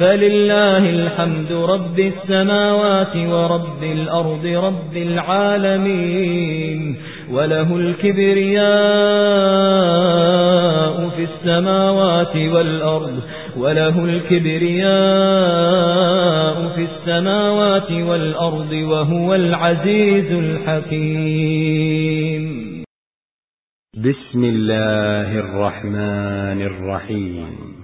فلله الحمد رب السماوات ورب الأرض رب العالمين وله الكبرياء في السماوات والأرض وله الكبرياء في السماوات والأرض وهو العزيز الحكيم. بسم الله الرحمن الرحيم.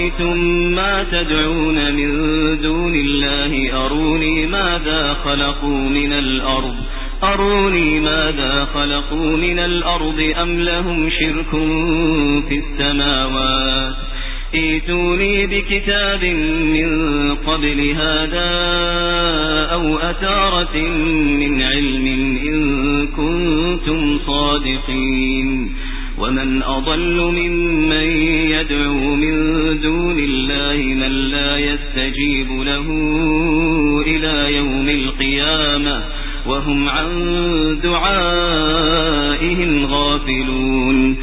أرأيتم ما تدعون من دون الله أروني ماذا خلقوا من الأرض؟ أروني ماذا خلقوا من الأرض؟ أم لهم شرك في السماوات؟ ايتوني بكتاب من قبل هذا أو أتارة من علم إن كنتم صادقين. ومن أضل ممن يدعو من الله من لا يستجيب له إلى يوم القيامة وهم عن دعائهم غافلون